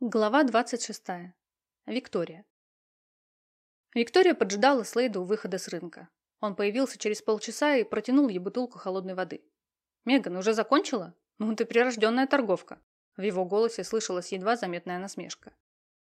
Глава 26. Виктория. Виктория поджидала Слейда у выхода с рынка. Он появился через полчаса и протянул ей бутылку холодной воды. «Меган, уже закончила? Ну, ты прирожденная торговка». В его голосе слышалась едва заметная насмешка.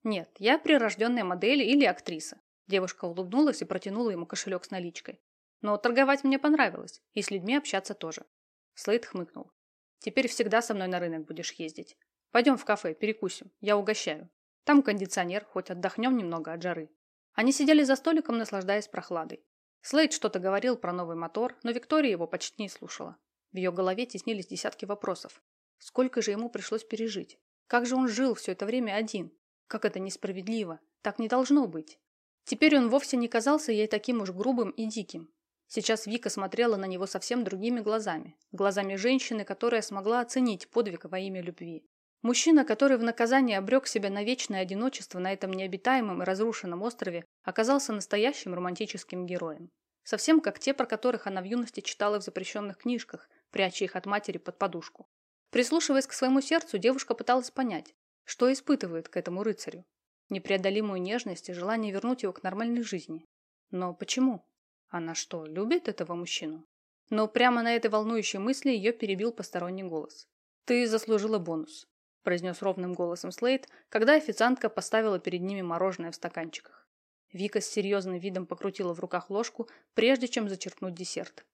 «Нет, я прирожденная модель или актриса». Девушка улыбнулась и протянула ему кошелек с наличкой. «Но торговать мне понравилось, и с людьми общаться тоже». Слейд хмыкнул. «Теперь всегда со мной на рынок будешь ездить. Пойдем в кафе, перекусим, я угощаю. Там кондиционер, хоть отдохнем немного от жары. Они сидели за столиком, наслаждаясь прохладой. Слейд что-то говорил про новый мотор, но Виктория его почти не слушала. В ее голове теснились десятки вопросов. Сколько же ему пришлось пережить? Как же он жил все это время один? Как это несправедливо? Так не должно быть. Теперь он вовсе не казался ей таким уж грубым и диким. Сейчас Вика смотрела на него совсем другими глазами. Глазами женщины, которая смогла оценить подвиг во имя любви. Мужчина, который в наказание обрек себя на вечное одиночество на этом необитаемом и разрушенном острове, оказался настоящим романтическим героем. Совсем как те, про которых она в юности читала в запрещенных книжках, пряча их от матери под подушку. Прислушиваясь к своему сердцу, девушка пыталась понять, что испытывает к этому рыцарю. Непреодолимую нежность и желание вернуть его к нормальной жизни. Но почему? Она что, любит этого мужчину? Но прямо на этой волнующей мысли ее перебил посторонний голос. «Ты заслужила бонус произнес ровным голосом Слейд, когда официантка поставила перед ними мороженое в стаканчиках. Вика с серьезным видом покрутила в руках ложку, прежде чем зачерпнуть десерт.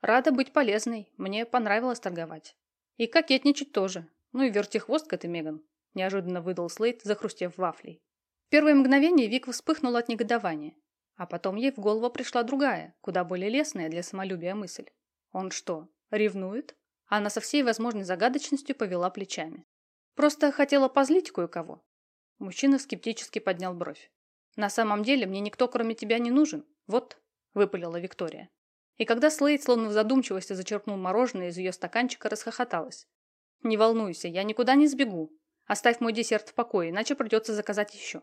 «Рада быть полезной. Мне понравилось торговать. И кокетничать тоже. Ну и вертихвостка ты, Меган», – неожиданно выдал Слейд, захрустев вафлей. В первое мгновение Вика вспыхнула от негодования. А потом ей в голову пришла другая, куда более лестная для самолюбия мысль. Он что, ревнует? Она со всей возможной загадочностью повела плечами. Просто хотела позлить кое-кого. Мужчина скептически поднял бровь. На самом деле мне никто, кроме тебя, не нужен. Вот, выпалила Виктория. И когда Слейд, словно в задумчивости, зачерпнул мороженое из ее стаканчика, расхохоталась. «Не волнуйся, я никуда не сбегу. Оставь мой десерт в покое, иначе придется заказать еще».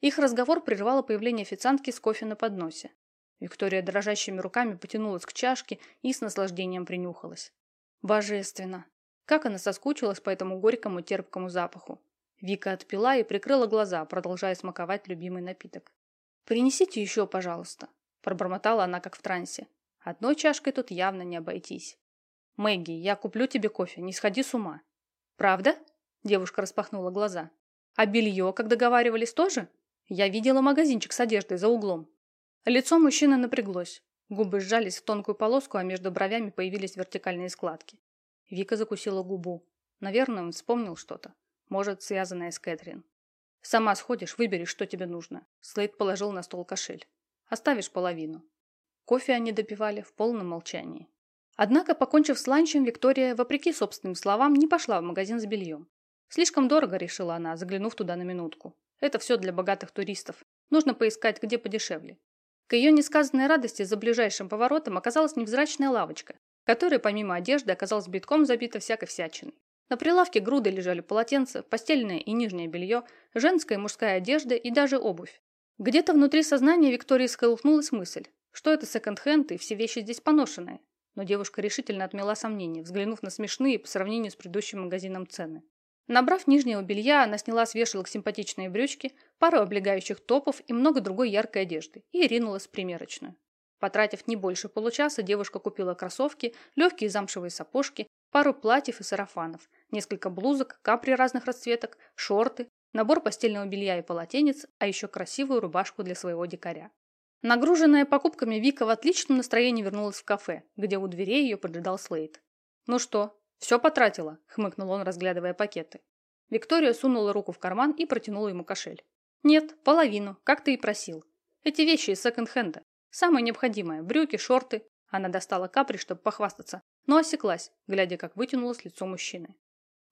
Их разговор прервало появление официантки с кофе на подносе. Виктория дрожащими руками потянулась к чашке и с наслаждением принюхалась. «Божественно! Как она соскучилась по этому горькому терпкому запаху. Вика отпила и прикрыла глаза, продолжая смаковать любимый напиток. «Принесите еще, пожалуйста», – пробормотала она, как в трансе. «Одной чашкой тут явно не обойтись». «Мэгги, я куплю тебе кофе, не сходи с ума». «Правда?» – девушка распахнула глаза. «А белье, как договаривались, тоже? Я видела магазинчик с одеждой за углом». Лицо мужчины напряглось. Губы сжались в тонкую полоску, а между бровями появились вертикальные складки. Вика закусила губу. Наверное, он вспомнил что-то. Может, связанное с Кэтрин. «Сама сходишь, выбери, что тебе нужно». Слейд положил на стол кошель. «Оставишь половину». Кофе они допивали в полном молчании. Однако, покончив с ланчем, Виктория, вопреки собственным словам, не пошла в магазин с бельем. Слишком дорого, решила она, заглянув туда на минутку. Это все для богатых туристов. Нужно поискать, где подешевле. К ее несказанной радости за ближайшим поворотом оказалась невзрачная лавочка, которая помимо одежды оказалась битком забита всякой всячиной. На прилавке груды лежали полотенца, постельное и нижнее белье, женская и мужская одежда и даже обувь. Где-то внутри сознания Виктории сколыхнулась мысль, что это секонд-хенд и все вещи здесь поношенные. Но девушка решительно отмела сомнения, взглянув на смешные по сравнению с предыдущим магазином цены. Набрав нижнего белья, она сняла с вешалок симпатичные брючки, пару облегающих топов и много другой яркой одежды и ринулась в примерочную. Потратив не больше получаса, девушка купила кроссовки, легкие замшевые сапожки, пару платьев и сарафанов, несколько блузок, капри разных расцветок, шорты, набор постельного белья и полотенец, а еще красивую рубашку для своего дикаря. Нагруженная покупками, Вика в отличном настроении вернулась в кафе, где у дверей ее поджидал Слейд. «Ну что, все потратила?» – хмыкнул он, разглядывая пакеты. Виктория сунула руку в карман и протянула ему кошель. «Нет, половину, как ты и просил. Эти вещи из секонд-хенда. Самое необходимое – брюки, шорты. Она достала капри, чтобы похвастаться, но осеклась, глядя, как вытянулось лицо мужчины.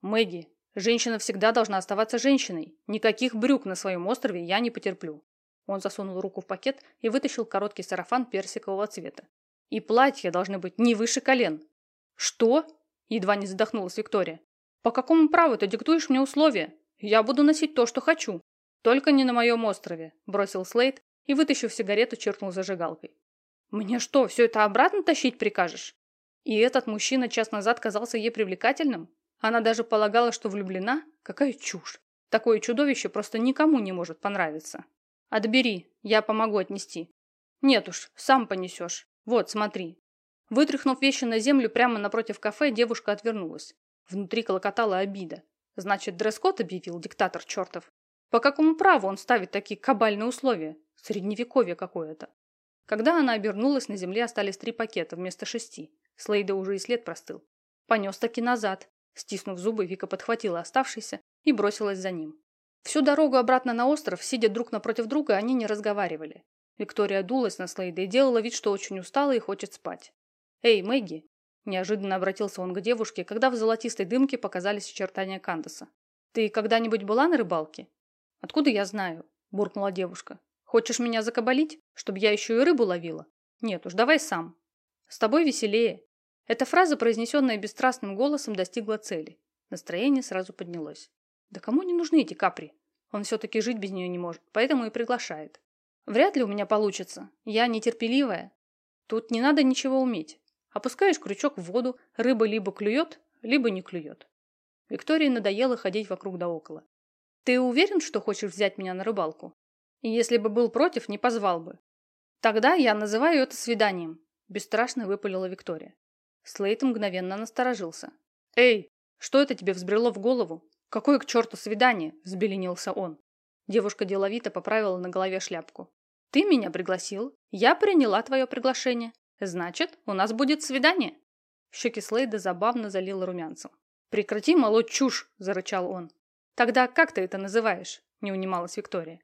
«Мэгги, женщина всегда должна оставаться женщиной. Никаких брюк на своем острове я не потерплю». Он засунул руку в пакет и вытащил короткий сарафан персикового цвета. «И платья должны быть не выше колен». «Что?» – едва не задохнулась Виктория. «По какому праву ты диктуешь мне условия? Я буду носить то, что хочу». «Только не на моем острове», – бросил Слейд и, вытащив сигарету, черкнул зажигалкой. «Мне что, все это обратно тащить прикажешь?» И этот мужчина час назад казался ей привлекательным? Она даже полагала, что влюблена? Какая чушь! Такое чудовище просто никому не может понравиться. Отбери, я помогу отнести. Нет уж, сам понесешь. Вот, смотри. Вытряхнув вещи на землю прямо напротив кафе, девушка отвернулась. Внутри колокотала обида. Значит, дресс-код объявил диктатор чертов. По какому праву он ставит такие кабальные условия? Средневековье какое-то. Когда она обернулась, на земле остались три пакета вместо шести. Слейда уже и след простыл. Понес таки назад. Стиснув зубы, Вика подхватила оставшийся и бросилась за ним. Всю дорогу обратно на остров, сидя друг напротив друга, они не разговаривали. Виктория дулась на Слейда и делала вид, что очень устала и хочет спать. «Эй, Мэгги!» Неожиданно обратился он к девушке, когда в золотистой дымке показались очертания Кандаса. «Ты когда-нибудь была на рыбалке?» «Откуда я знаю?» – буркнула девушка. «Хочешь меня закабалить, чтобы я еще и рыбу ловила? Нет уж, давай сам. С тобой веселее». Эта фраза, произнесенная бесстрастным голосом, достигла цели. Настроение сразу поднялось. Да кому не нужны эти капри? Он все-таки жить без нее не может, поэтому и приглашает. Вряд ли у меня получится. Я нетерпеливая. Тут не надо ничего уметь. Опускаешь крючок в воду, рыба либо клюет, либо не клюет. Виктории надоело ходить вокруг да около. Ты уверен, что хочешь взять меня на рыбалку? И если бы был против, не позвал бы. Тогда я называю это свиданием, бесстрашно выпалила Виктория. Слейт мгновенно насторожился. Эй, что это тебе взбрело в голову? Какое к черту свидание? взбеленился он. Девушка деловито поправила на голове шляпку. Ты меня пригласил, я приняла твое приглашение. Значит, у нас будет свидание. Щеки Слейда забавно залил румянцем. «Прекрати молоть чушь!» – зарычал он. «Тогда как ты это называешь?» – не унималась Виктория.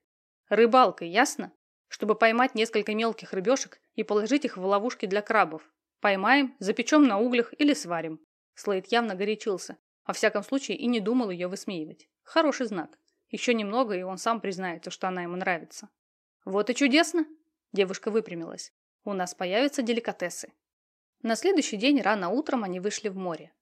«Рыбалкой, ясно? Чтобы поймать несколько мелких рыбешек и положить их в ловушки для крабов. Поймаем, запечем на углях или сварим». Слейд явно горячился. Во всяком случае, и не думал ее высмеивать. Хороший знак. Еще немного, и он сам признается, что она ему нравится. «Вот и чудесно!» Девушка выпрямилась. «У нас появятся деликатесы». На следующий день рано утром они вышли в море.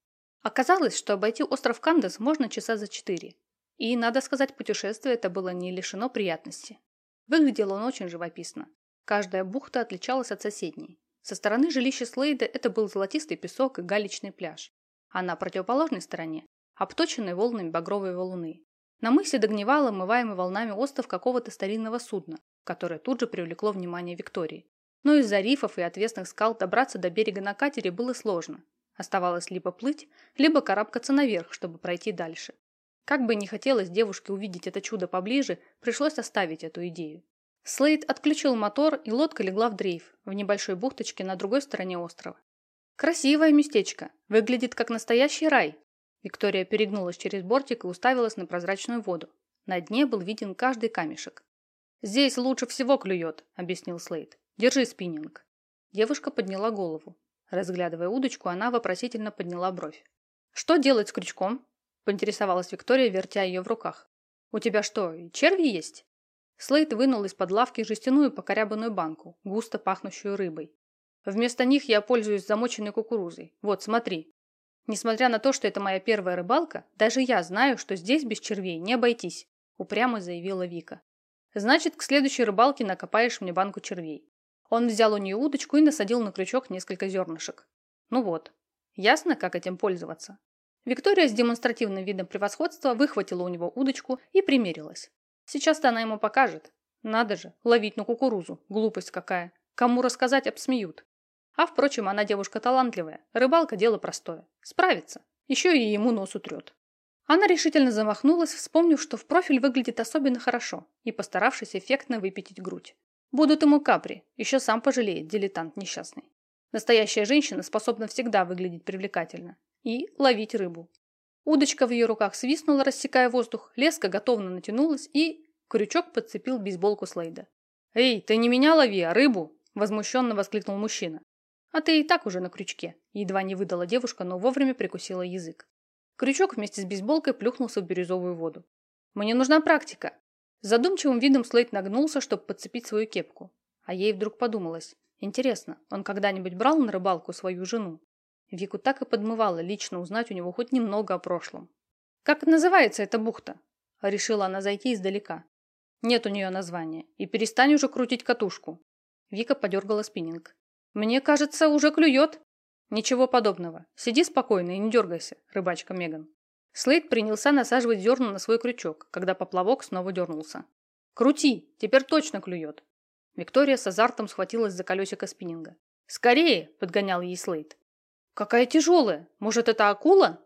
Оказалось, что обойти остров Кандас можно часа за четыре. И, надо сказать, путешествие это было не лишено приятности. Выглядел он очень живописно. Каждая бухта отличалась от соседней. Со стороны жилища Слейда это был золотистый песок и галечный пляж. А на противоположной стороне – обточенные волнами багровые валуны. На мысе догнивал омываемый волнами остров какого-то старинного судна, которое тут же привлекло внимание Виктории. Но из-за рифов и отвесных скал добраться до берега на катере было сложно. Оставалось либо плыть, либо карабкаться наверх, чтобы пройти дальше. Как бы не хотелось девушке увидеть это чудо поближе, пришлось оставить эту идею. Слейд отключил мотор, и лодка легла в дрейф, в небольшой бухточке на другой стороне острова. «Красивое местечко! Выглядит как настоящий рай!» Виктория перегнулась через бортик и уставилась на прозрачную воду. На дне был виден каждый камешек. «Здесь лучше всего клюет», — объяснил Слейд. «Держи спиннинг». Девушка подняла голову. Разглядывая удочку, она вопросительно подняла бровь. «Что делать с крючком?» – поинтересовалась Виктория, вертя ее в руках. «У тебя что, черви есть?» Слейд вынул из-под лавки жестяную покорябанную банку, густо пахнущую рыбой. «Вместо них я пользуюсь замоченной кукурузой. Вот, смотри». Несмотря на то, что это моя первая рыбалка, даже я знаю, что здесь без червей не обойтись, упрямо заявила Вика. Значит, к следующей рыбалке накопаешь мне банку червей. Он взял у нее удочку и насадил на крючок несколько зернышек. Ну вот. Ясно, как этим пользоваться? Виктория с демонстративным видом превосходства выхватила у него удочку и примерилась. Сейчас-то она ему покажет. Надо же, ловить на кукурузу. Глупость какая. Кому рассказать, обсмеют. А, впрочем, она девушка талантливая. Рыбалка – дело простое. Справится. Еще и ему нос утрет. Она решительно замахнулась, вспомнив, что в профиль выглядит особенно хорошо, и постаравшись эффектно выпятить грудь. Будут ему капри, еще сам пожалеет, дилетант несчастный. Настоящая женщина способна всегда выглядеть привлекательно. И ловить рыбу. Удочка в ее руках свистнула, рассекая воздух, леска готовно натянулась и... Крючок подцепил бейсболку Слейда. «Эй, ты не меня лови, а рыбу!» – возмущенно воскликнул мужчина. «А ты и так уже на крючке», – едва не выдала девушка, но вовремя прикусила язык. Крючок вместе с бейсболкой плюхнулся в бирюзовую воду. «Мне нужна практика», задумчивым видом Слейд нагнулся, чтобы подцепить свою кепку. А ей вдруг подумалось. Интересно, он когда-нибудь брал на рыбалку свою жену? Вику так и подмывало лично узнать у него хоть немного о прошлом. «Как называется эта бухта?» Решила она зайти издалека. «Нет у нее названия. И перестань уже крутить катушку». Вика подергала спиннинг. «Мне кажется, уже клюет». «Ничего подобного. Сиди спокойно и не дергайся, рыбачка Меган». Слейд принялся насаживать зерна на свой крючок, когда поплавок снова дернулся. «Крути! Теперь точно клюет!» Виктория с азартом схватилась за колесико спиннинга. «Скорее!» – подгонял ей Слейд. «Какая тяжелая! Может, это акула?»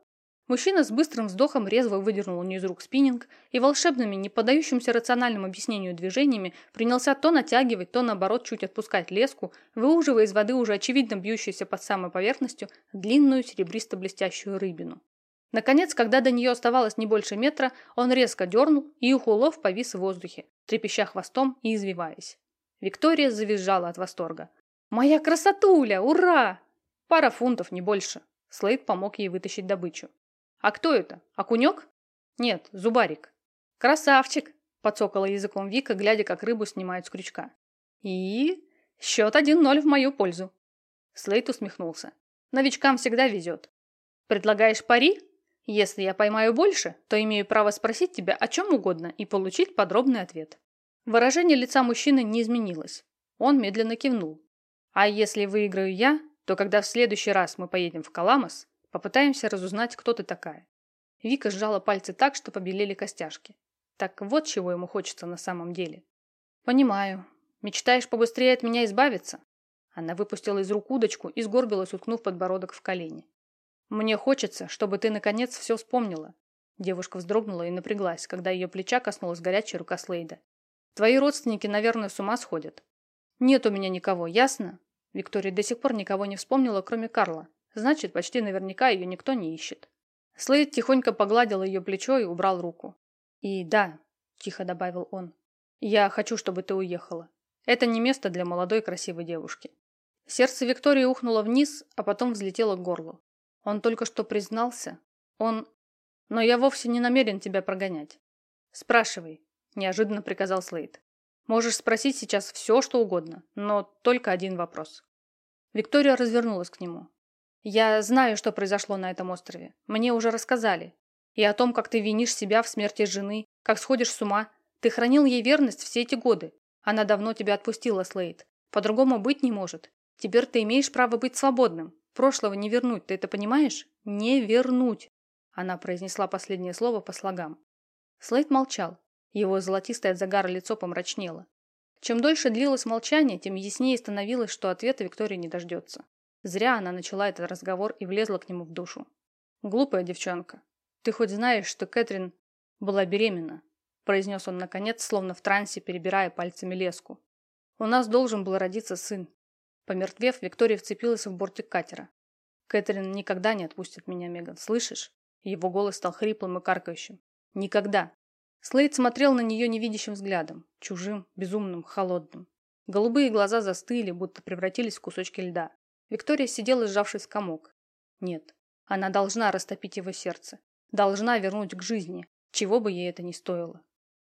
Мужчина с быстрым вздохом резво выдернул у нее из рук спиннинг и волшебными, не поддающимся рациональному объяснению движениями принялся то натягивать, то наоборот чуть отпускать леску, выуживая из воды уже очевидно бьющуюся под самой поверхностью длинную серебристо-блестящую рыбину. Наконец, когда до нее оставалось не больше метра, он резко дернул, и их улов повис в воздухе, трепеща хвостом и извиваясь. Виктория завизжала от восторга. «Моя красотуля! Ура!» Пара фунтов, не больше. Слейд помог ей вытащить добычу. «А кто это? Окунек?» «Нет, зубарик». «Красавчик!» – подсокала языком Вика, глядя, как рыбу снимают с крючка. «И...» «Счет 1-0 в мою пользу». Слейд усмехнулся. «Новичкам всегда везет. Предлагаешь пари?» Если я поймаю больше, то имею право спросить тебя о чем угодно и получить подробный ответ. Выражение лица мужчины не изменилось. Он медленно кивнул. А если выиграю я, то когда в следующий раз мы поедем в Каламас, попытаемся разузнать, кто ты такая. Вика сжала пальцы так, что побелели костяшки. Так вот чего ему хочется на самом деле. Понимаю. Мечтаешь побыстрее от меня избавиться? Она выпустила из рук удочку и сгорбилась, уткнув подбородок в колени. «Мне хочется, чтобы ты наконец все вспомнила». Девушка вздрогнула и напряглась, когда ее плеча коснулась горячая рука Слейда. «Твои родственники, наверное, с ума сходят». «Нет у меня никого, ясно?» Виктория до сих пор никого не вспомнила, кроме Карла. Значит, почти наверняка ее никто не ищет. Слейд тихонько погладил ее плечо и убрал руку. «И да», – тихо добавил он, – «я хочу, чтобы ты уехала. Это не место для молодой красивой девушки». Сердце Виктории ухнуло вниз, а потом взлетело к горлу. Он только что признался. Он... Но я вовсе не намерен тебя прогонять. Спрашивай, неожиданно приказал Слейд. Можешь спросить сейчас все, что угодно, но только один вопрос. Виктория развернулась к нему. Я знаю, что произошло на этом острове. Мне уже рассказали. И о том, как ты винишь себя в смерти жены, как сходишь с ума. Ты хранил ей верность все эти годы. Она давно тебя отпустила, Слейд. По-другому быть не может. Теперь ты имеешь право быть свободным. Прошлого не вернуть, ты это понимаешь? Не вернуть!» Она произнесла последнее слово по слогам. Слейд молчал. Его золотистое от загара лицо помрачнело. Чем дольше длилось молчание, тем яснее становилось, что ответа Виктория не дождется. Зря она начала этот разговор и влезла к нему в душу. «Глупая девчонка. Ты хоть знаешь, что Кэтрин была беременна?» произнес он наконец, словно в трансе, перебирая пальцами леску. «У нас должен был родиться сын. Помертвев, Виктория вцепилась в бортик катера. «Кэтрин никогда не отпустит меня, Меган, слышишь?» Его голос стал хриплым и каркающим. «Никогда!» Слейд смотрел на нее невидящим взглядом, чужим, безумным, холодным. Голубые глаза застыли, будто превратились в кусочки льда. Виктория сидела, сжавшись в комок. Нет, она должна растопить его сердце. Должна вернуть к жизни, чего бы ей это ни стоило.